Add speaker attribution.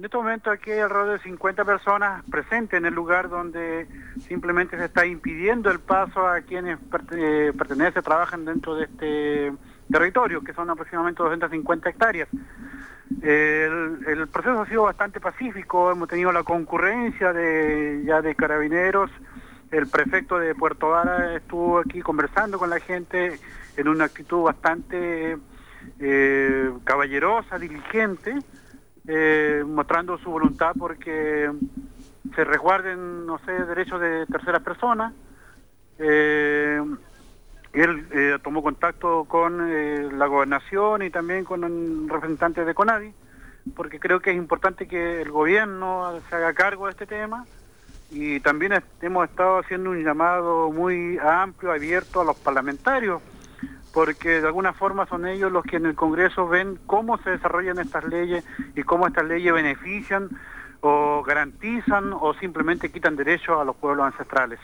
Speaker 1: En este momento aquí hay alrededor de 50 personas presentes en el lugar donde simplemente se está impidiendo el paso a quienes eh, pertenecen, trabajan dentro de este territorio, que son aproximadamente 250 hectáreas. El, proceso ha sido bastante pacífico, hemos tenido la concurrencia de ya de carabineros, el prefecto de Puerto Vara estuvo aquí conversando con la gente en una actitud bastante eh, caballerosa, diligente, eh, mostrando su voluntad porque se resguarden, no sé, derechos de terceras personas. Eh, él eh, tomó contacto con la gobernación y también con representantes de CONADI, porque creo que es importante que el gobierno se haga cargo de este tema y también hemos estado haciendo un llamado muy amplio, abierto a los parlamentarios porque de alguna forma son ellos los que en el Congreso ven cómo se desarrollan estas leyes y cómo estas leyes benefician o garantizan o simplemente quitan derechos a los pueblos ancestrales.